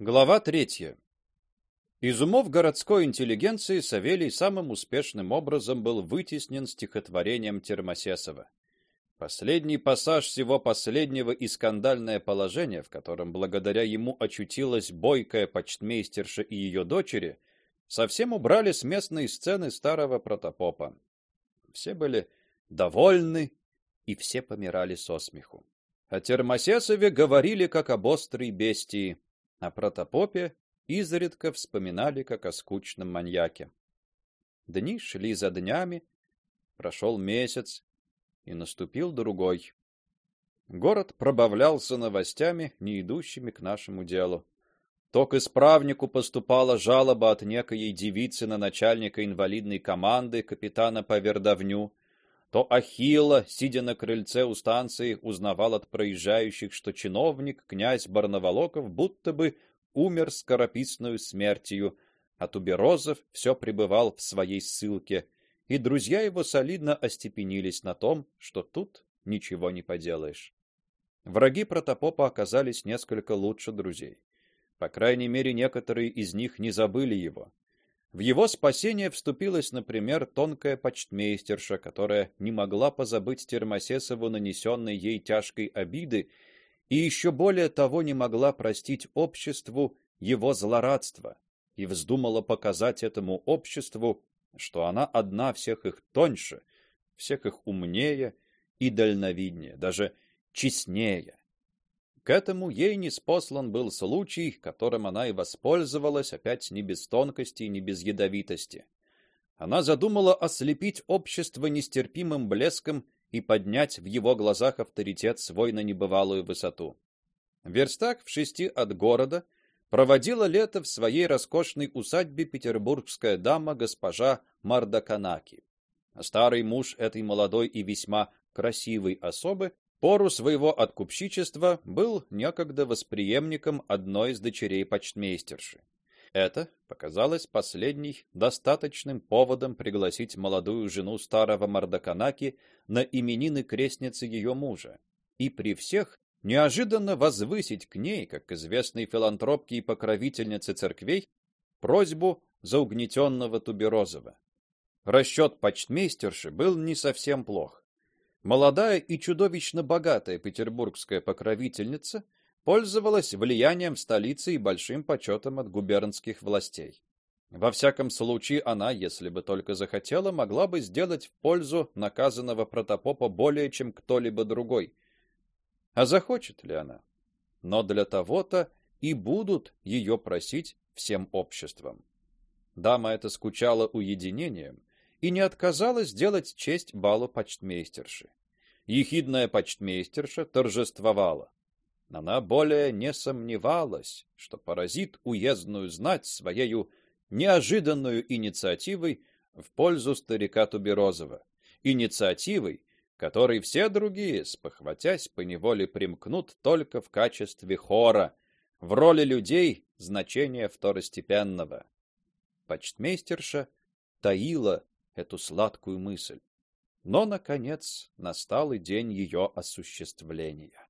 Глава третья. Из умов городской интеллигенции Савелий самым успешным образом был вытеснен стихотворением Термосесова. Последний пассаж всего последнего и скандальное положение, в котором благодаря ему очутилась бойкая почтмейстерша и ее дочери, совсем убрали с местной сцены старого протопопа. Все были довольны, и все помирали со смеху. О Термосесове говорили как об острой бестии, о протопопе изредка вспоминали как о скучном маньяке. Дни шли за днями, прошел месяц, и наступил другой. Город пробавлялся новостями, не идущими к нашему делу. То к исправнику поступала жалоба от некой девицы на начальника инвалидной команды капитана Повердовню, то Ахилла, сидя на крыльце у станции, узнавал от проезжающих, что чиновник князь Барнаволоков будто бы умер скорописную смертью, а Туберозов все пребывал в своей ссылке, и друзья его солидно остепенились на том, что тут ничего не поделаешь. Враги протопопа оказались несколько лучше друзей. По крайней мере, некоторые из них не забыли его. В его спасение вступилась, например, тонкая почтмейстерша, которая не могла позабыть Термосесову нанесенной ей тяжкой обиды и еще более того не могла простить обществу его злорадство и вздумала показать этому обществу, что она одна всех их тоньше, всех их умнее и дальновиднее, даже честнее. К этому ей не спослан был случай, которым она и воспользовалась, опять не без тонкости и не без ядовитости. Она задумала ослепить общество нестерпимым блеском и поднять в его глазах авторитет свой на небывалую высоту. Верстак в шести от города проводила лето в своей роскошной усадьбе петербургская дама госпожа Мардаканаки. Старый муж этой молодой и весьма красивой особы пору своего откупщичества был некогда восприемником одной из дочерей почтмейстерши. Это показалось последней достаточным поводом пригласить молодую жену старого Мардаканаки на именины крестницы ее мужа и при всех неожиданно возвысить к ней, как известной филантропке и покровительнице церквей, просьбу за угнетенного Туберозова. Расчет почтмейстерши был не совсем плох. Молодая и чудовищно богатая петербургская покровительница пользовалась влиянием в столице и большим почетом от губернских властей. Во всяком случае, она, если бы только захотела, могла бы сделать в пользу наказанного протопопа более, чем кто-либо другой. А захочет ли она? Но для того-то и будут ее просить всем обществом. Дама эта скучала уединением и не отказалась сделать честь балу почтмейстерши. Ехидная почтмейстерша торжествовала. Она более не сомневалась, что поразит уездную знать своей неожиданную инициативой в пользу старика Туберозова, инициативой, которой все другие, спохватясь, поневоле примкнут только в качестве хора, в роли людей значения второстепенного. Почтмейстерша таила эту сладкую мысль. Но наконец настал и день ее осуществления.